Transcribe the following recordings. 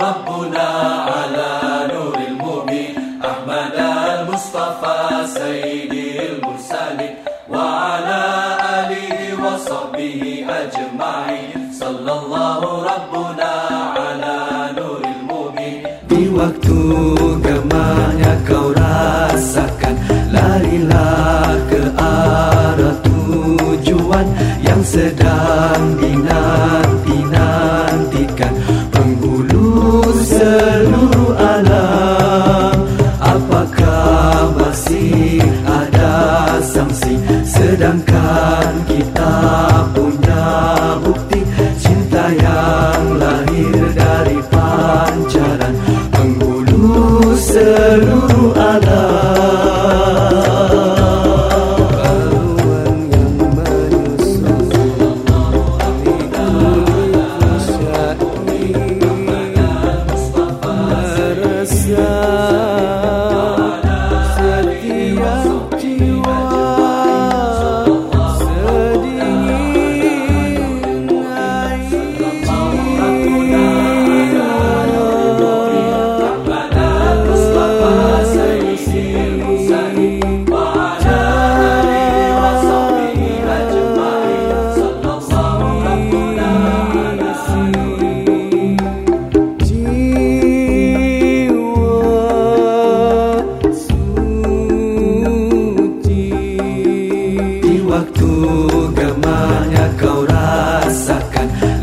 ربنا على نور المبين أحمد المصطفى سيد المرسلين وعلى آله وصحبه أجمعين صلى الله ربنا على نور المبين Di waktu gemahnya kau rasakan Larilah ke arah tujuan Yang sedang dinanti-nantikan Penghulu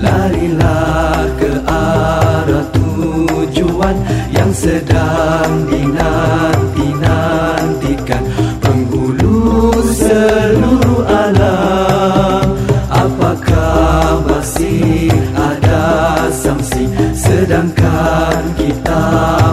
Larilah ke arah tujuan Yang sedang dinanti-nantikan. Penghulu seluruh alam Apakah masih ada samsi Sedangkan kita